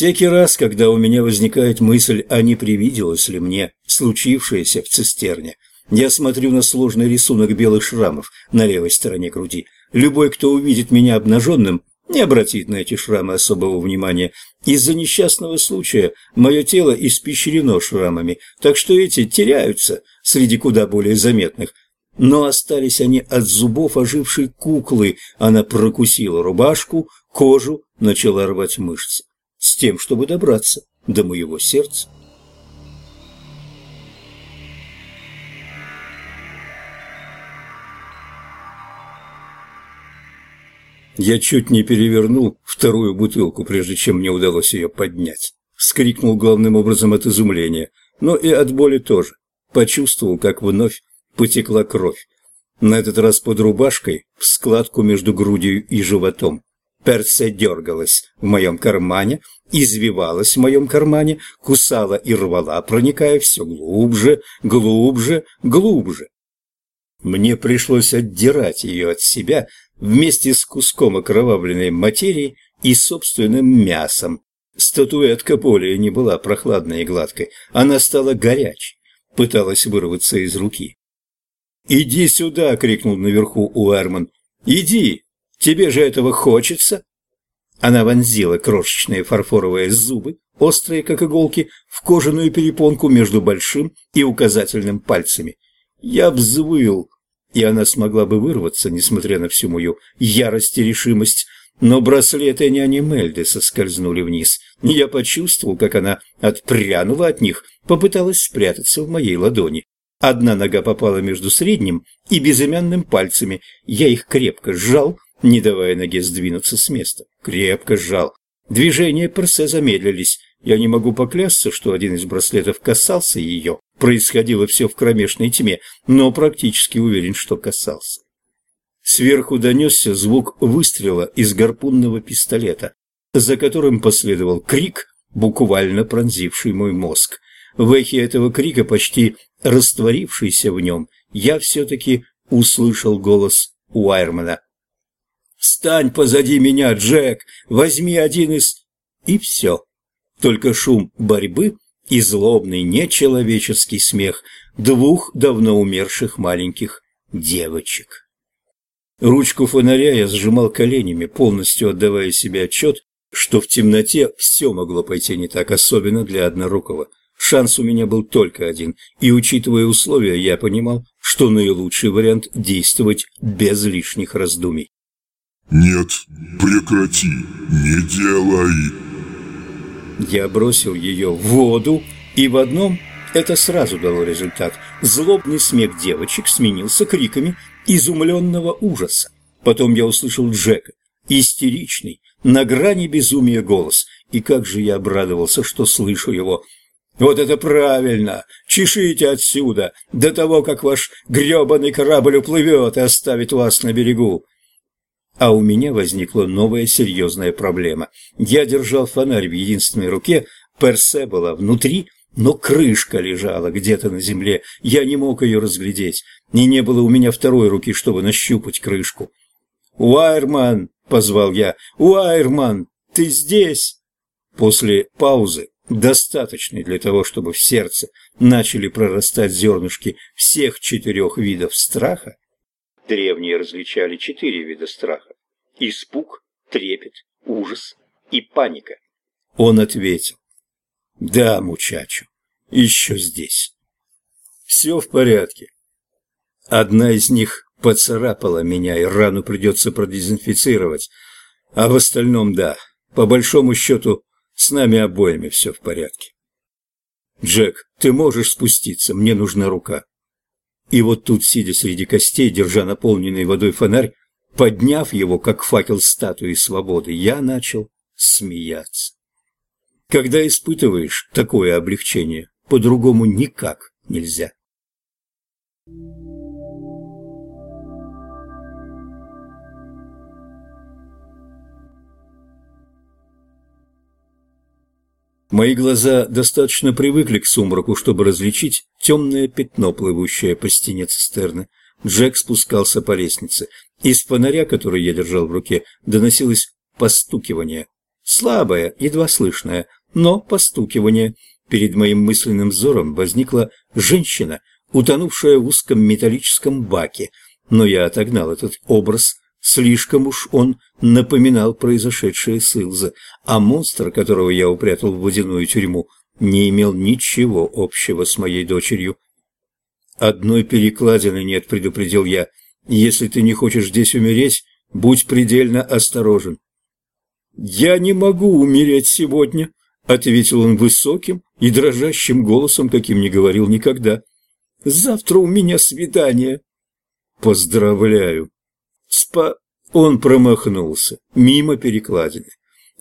Всякий раз, когда у меня возникает мысль, а не привиделось ли мне случившееся в цистерне, я смотрю на сложный рисунок белых шрамов на левой стороне груди. Любой, кто увидит меня обнаженным, не обратит на эти шрамы особого внимания. Из-за несчастного случая мое тело испещрено шрамами, так что эти теряются среди куда более заметных. Но остались они от зубов ожившей куклы. Она прокусила рубашку, кожу, начала рвать мышцы. Тем, чтобы добраться до моего сердца. Я чуть не перевернул вторую бутылку, прежде чем мне удалось ее поднять. Вскрикнул главным образом от изумления, но и от боли тоже. Почувствовал, как вновь потекла кровь. На этот раз под рубашкой, в складку между грудью и животом. Персе дергалась в моем кармане, извивалась в моем кармане, кусала и рвала, проникая все глубже, глубже, глубже. Мне пришлось отдирать ее от себя, вместе с куском окровавленной материи и собственным мясом. Статуэтка более не была прохладной и гладкой, она стала горячей, пыталась вырваться из руки. «Иди сюда!» — крикнул наверху Уэрман. «Иди! Тебе же этого хочется!» Она вонзила крошечные фарфоровые зубы, острые как иголки, в кожаную перепонку между большим и указательным пальцами. Я взвыл, и она смогла бы вырваться, несмотря на всю мою ярость и решимость. Но браслеты няни Мельды соскользнули вниз. Я почувствовал, как она отпрянула от них, попыталась спрятаться в моей ладони. Одна нога попала между средним и безымянным пальцами. Я их крепко сжал, не давая ноге сдвинуться с места. Крепко сжал. Движения Персе замедлились. Я не могу поклясться, что один из браслетов касался ее. Происходило все в кромешной тьме, но практически уверен, что касался. Сверху донесся звук выстрела из гарпунного пистолета, за которым последовал крик, буквально пронзивший мой мозг. В эхе этого крика, почти растворившийся в нем, я все-таки услышал голос Уайрмана. «Встань позади меня, Джек! Возьми один из...» И все. Только шум борьбы и злобный нечеловеческий смех двух давно умерших маленьких девочек. Ручку фонаря я сжимал коленями, полностью отдавая себе отчет, что в темноте все могло пойти не так, особенно для однорукого. Шанс у меня был только один, и, учитывая условия, я понимал, что наилучший вариант – действовать без лишних раздумий. «Нет, прекрати, не делай!» Я бросил ее в воду, и в одном это сразу дало результат. Злобный смех девочек сменился криками изумленного ужаса. Потом я услышал Джека, истеричный, на грани безумия голос, и как же я обрадовался, что слышу его. «Вот это правильно! Чешите отсюда, до того, как ваш грёбаный корабль уплывет и оставит вас на берегу!» А у меня возникла новая серьезная проблема. Я держал фонарь в единственной руке, персе была внутри, но крышка лежала где-то на земле. Я не мог ее разглядеть, и не было у меня второй руки, чтобы нащупать крышку. «Уайрман!» — позвал я. «Уайрман, ты здесь?» После паузы, достаточной для того, чтобы в сердце начали прорастать зернышки всех четырех видов страха, Древние различали четыре вида страха – испуг, трепет, ужас и паника. Он ответил – да, мучачу, еще здесь. Все в порядке. Одна из них поцарапала меня, и рану придется продезинфицировать, а в остальном да, по большому счету, с нами обоими все в порядке. Джек, ты можешь спуститься, мне нужна рука. И вот тут, сидя среди костей, держа наполненный водой фонарь, подняв его, как факел статуи свободы, я начал смеяться. Когда испытываешь такое облегчение, по-другому никак нельзя. Мои глаза достаточно привыкли к сумраку, чтобы различить темное пятно, плывущее по стене цистерны. Джек спускался по лестнице. Из фонаря, который я держал в руке, доносилось постукивание. Слабое, едва слышное, но постукивание. Перед моим мысленным взором возникла женщина, утонувшая в узком металлическом баке, но я отогнал этот образ, слишком уж он напоминал произошедшее с Илза, а монстр, которого я упрятал в водяную тюрьму, не имел ничего общего с моей дочерью. «Одной перекладины нет», — предупредил я. «Если ты не хочешь здесь умереть, будь предельно осторожен». «Я не могу умереть сегодня», — ответил он высоким и дрожащим голосом, каким не говорил никогда. «Завтра у меня свидание». «Поздравляю». «Спа...» Он промахнулся, мимо перекладины.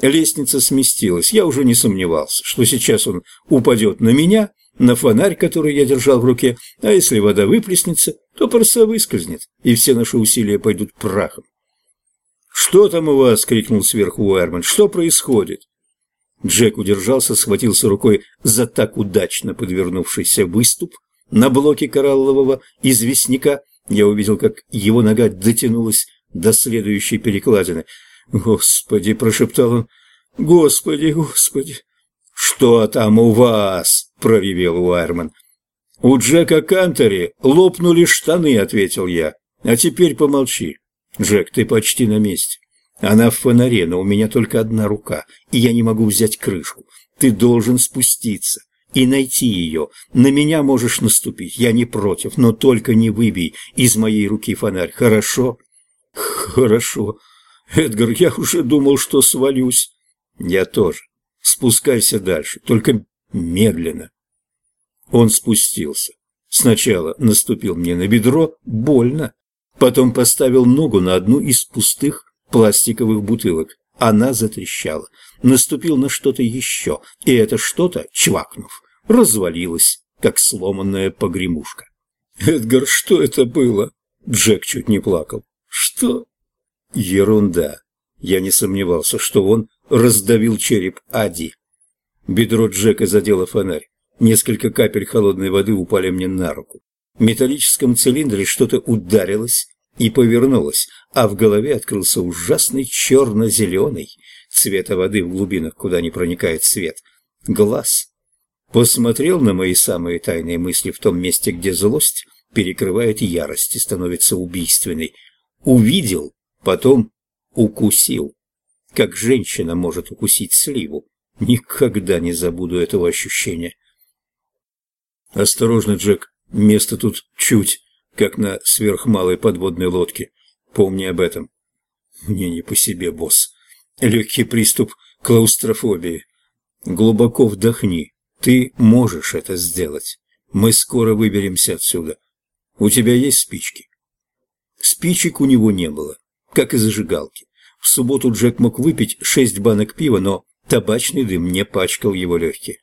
Лестница сместилась. Я уже не сомневался, что сейчас он упадет на меня, на фонарь, который я держал в руке, а если вода выплеснется, то парса выскользнет, и все наши усилия пойдут прахом. «Что там у вас?» — крикнул сверху Уэрман. «Что происходит?» Джек удержался, схватился рукой за так удачно подвернувшийся выступ на блоке кораллового известняка. Я увидел, как его нога дотянулась до следующей перекладины. «Господи!» — прошептал он. «Господи, господи!» «Что там у вас?» — проревел Уайерман. «У Джека Кантери лопнули штаны», — ответил я. «А теперь помолчи. Джек, ты почти на месте. Она в фонаре, но у меня только одна рука, и я не могу взять крышку. Ты должен спуститься и найти ее. На меня можешь наступить, я не против, но только не выбей из моей руки фонарь, хорошо?» «Хорошо. Эдгар, я уже думал, что свалюсь». «Я тоже. Спускайся дальше, только медленно». Он спустился. Сначала наступил мне на бедро, больно, потом поставил ногу на одну из пустых пластиковых бутылок. Она затрещала. Наступил на что-то еще, и это что-то, чвакнув, развалилось, как сломанная погремушка. «Эдгар, что это было?» Джек чуть не плакал. «Что?» «Ерунда!» Я не сомневался, что он раздавил череп Ади. Бедро Джека задело фонарь. Несколько капель холодной воды упали мне на руку. В металлическом цилиндре что-то ударилось и повернулось, а в голове открылся ужасный черно-зеленый цвета воды в глубинах, куда не проникает свет. Глаз. Посмотрел на мои самые тайные мысли в том месте, где злость перекрывает ярость и становится убийственной. Увидел, потом укусил. Как женщина может укусить сливу. Никогда не забуду этого ощущения. Осторожно, Джек, место тут чуть, как на сверхмалой подводной лодке. Помни об этом. Мне не по себе, босс. Легкий приступ клаустрофобии. Глубоко вдохни. Ты можешь это сделать. Мы скоро выберемся отсюда. У тебя есть спички? Спичек у него не было, как и зажигалки. В субботу Джек мог выпить шесть банок пива, но табачный дым не пачкал его легкие.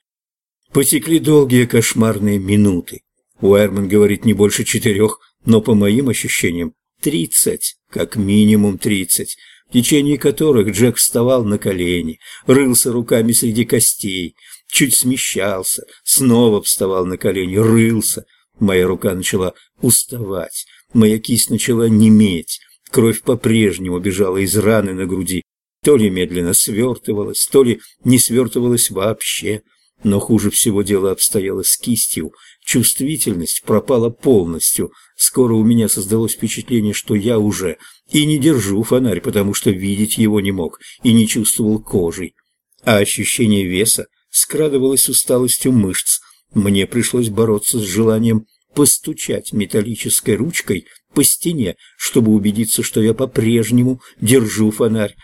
Потекли долгие кошмарные минуты. Уайерман говорит не больше четырех, но по моим ощущениям тридцать, как минимум тридцать, в течение которых Джек вставал на колени, рылся руками среди костей, чуть смещался, снова вставал на колени, рылся. Моя рука начала уставать, моя кисть начала неметь, кровь по-прежнему бежала из раны на груди, то ли медленно свертывалась, то ли не свертывалась вообще. Но хуже всего дело обстояло с кистью. Чувствительность пропала полностью. Скоро у меня создалось впечатление, что я уже и не держу фонарь, потому что видеть его не мог и не чувствовал кожей. А ощущение веса скрадывалось усталостью мышц. Мне пришлось бороться с желанием постучать металлической ручкой по стене, чтобы убедиться, что я по-прежнему держу фонарь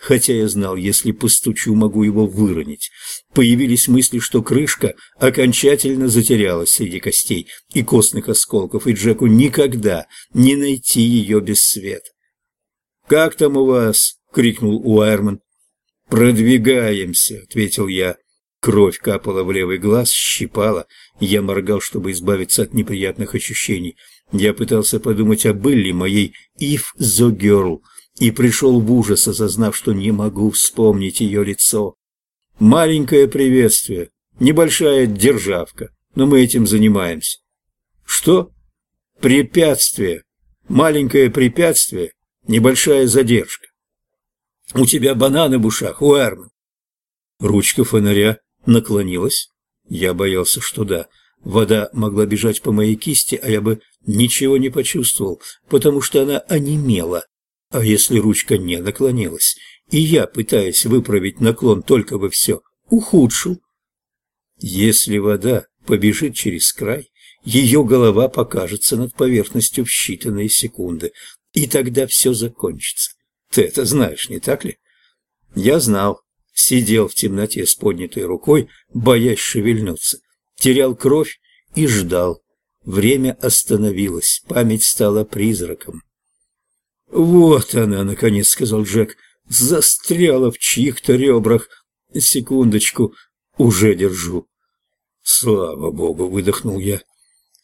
хотя я знал, если постучу, могу его выронить. Появились мысли, что крышка окончательно затерялась среди костей и костных осколков, и Джеку никогда не найти ее без света. «Как там у вас?» — крикнул Уайерман. «Продвигаемся», — ответил я. Кровь капала в левый глаз, щипала. Я моргал, чтобы избавиться от неприятных ощущений. Я пытался подумать о Белли, моей «If the Girl», и пришел в ужас, осознав, что не могу вспомнить ее лицо. Маленькое приветствие, небольшая державка, но мы этим занимаемся. Что? Препятствие. Маленькое препятствие, небольшая задержка. У тебя бананы в ушах, Уэрман. Ручка фонаря наклонилась? Я боялся, что да. Вода могла бежать по моей кисти, а я бы ничего не почувствовал, потому что она онемела. А если ручка не наклонилась, и я, пытаясь выправить наклон, только бы все ухудшил? Если вода побежит через край, ее голова покажется над поверхностью в считанные секунды, и тогда все закончится. Ты это знаешь, не так ли? Я знал, сидел в темноте с поднятой рукой, боясь шевельнуться, терял кровь и ждал. Время остановилось, память стала призраком. «Вот она, — наконец сказал Джек, — застряла в чьих-то ребрах. Секундочку, уже держу». «Слава Богу!» — выдохнул я.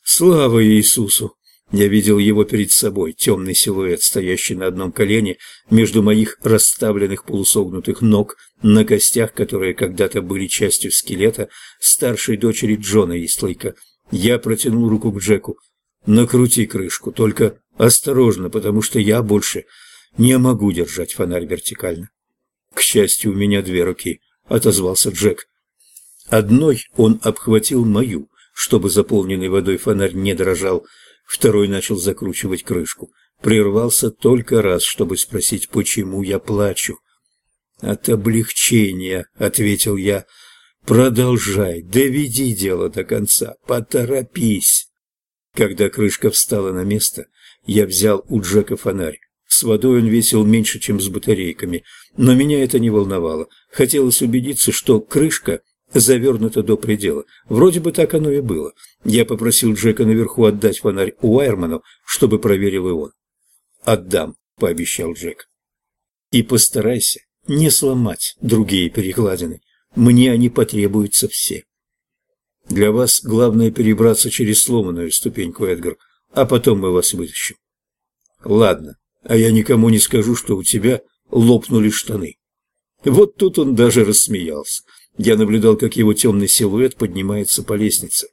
«Слава Иисусу!» Я видел его перед собой, темный силуэт, стоящий на одном колене между моих расставленных полусогнутых ног на костях, которые когда-то были частью скелета старшей дочери Джона Истлейка. Я протянул руку к Джеку. «Накрути крышку, только осторожно, потому что я больше не могу держать фонарь вертикально». «К счастью, у меня две руки», — отозвался Джек. Одной он обхватил мою, чтобы заполненный водой фонарь не дрожал, — Второй начал закручивать крышку. Прервался только раз, чтобы спросить, почему я плачу. «От облегчения», — ответил я. «Продолжай, доведи дело до конца, поторопись». Когда крышка встала на место, я взял у Джека фонарь. С водой он весил меньше, чем с батарейками, но меня это не волновало. Хотелось убедиться, что крышка завернуто до предела. Вроде бы так оно и было. Я попросил Джека наверху отдать фонарь Уайерману, чтобы проверил и он. «Отдам», — пообещал Джек. «И постарайся не сломать другие перекладины. Мне они потребуются все». «Для вас главное перебраться через сломанную ступеньку, Эдгар, а потом мы вас вытащим». «Ладно, а я никому не скажу, что у тебя лопнули штаны». Вот тут он даже рассмеялся. Я наблюдал, как его темный силуэт поднимается по лестнице.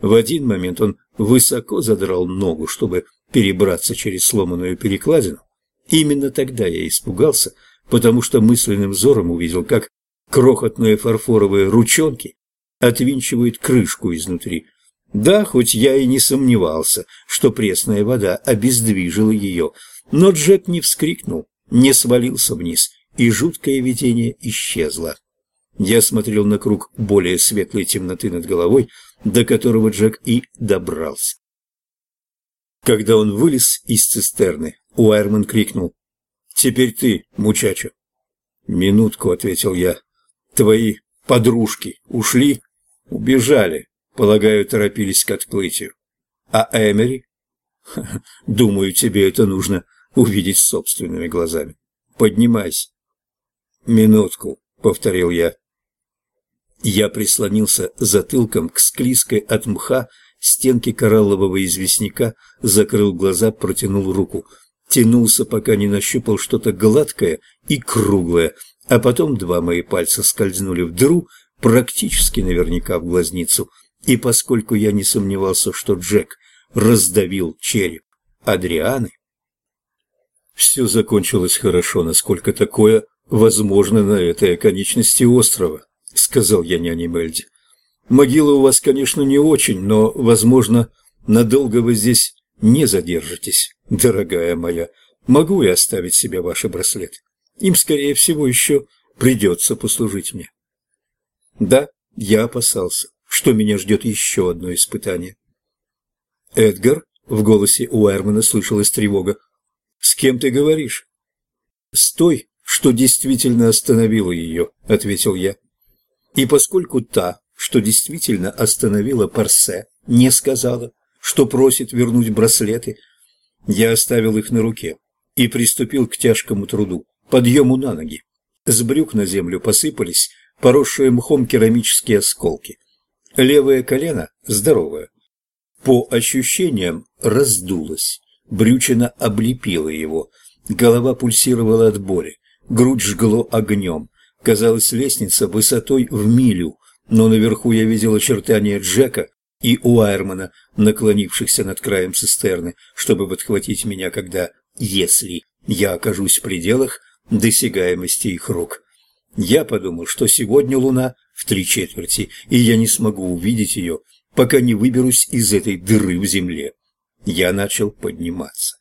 В один момент он высоко задрал ногу, чтобы перебраться через сломанную перекладину. Именно тогда я испугался, потому что мысленным взором увидел, как крохотные фарфоровые ручонки отвинчивают крышку изнутри. Да, хоть я и не сомневался, что пресная вода обездвижила ее, но Джек не вскрикнул, не свалился вниз, и жуткое видение исчезло. Я смотрел на круг более светлой темноты над головой, до которого Джек и добрался. Когда он вылез из цистерны, Уайерман крикнул «Теперь ты, мучачо!» «Минутку», — ответил я. «Твои подружки ушли?» «Убежали. Полагаю, торопились к отплытию. А Эмери?» «Думаю, тебе это нужно увидеть собственными глазами. Поднимайся». «Минутку», — повторил я. Я прислонился затылком к склизкой от мха стенке кораллового известняка, закрыл глаза, протянул руку. Тянулся, пока не нащупал что-то гладкое и круглое, а потом два мои пальца скользнули в дыру, практически наверняка в глазницу, и поскольку я не сомневался, что Джек раздавил череп Адрианы, все закончилось хорошо, насколько такое возможно на этой оконечности острова сказал я няне Мельде. Могила у вас, конечно, не очень, но, возможно, надолго вы здесь не задержитесь, дорогая моя. Могу я оставить себе ваши браслеты? Им, скорее всего, еще придется послужить мне. Да, я опасался, что меня ждет еще одно испытание. Эдгар, в голосе Уайермана слышалась тревога. С кем ты говоришь? С той, что действительно остановила ее, ответил я. И поскольку та, что действительно остановила Парсе, не сказала, что просит вернуть браслеты, я оставил их на руке и приступил к тяжкому труду, подъему на ноги. С брюк на землю посыпались поросшие мхом керамические осколки. Левое колено здоровое. По ощущениям раздулось, брючина облепила его, голова пульсировала от боли, грудь жгло огнем, Казалось, лестница высотой в милю, но наверху я видел очертания Джека и Уайермана, наклонившихся над краем цистерны, чтобы подхватить меня, когда, если я окажусь в пределах досягаемости их рук. Я подумал, что сегодня луна в три четверти, и я не смогу увидеть ее, пока не выберусь из этой дыры в земле. Я начал подниматься.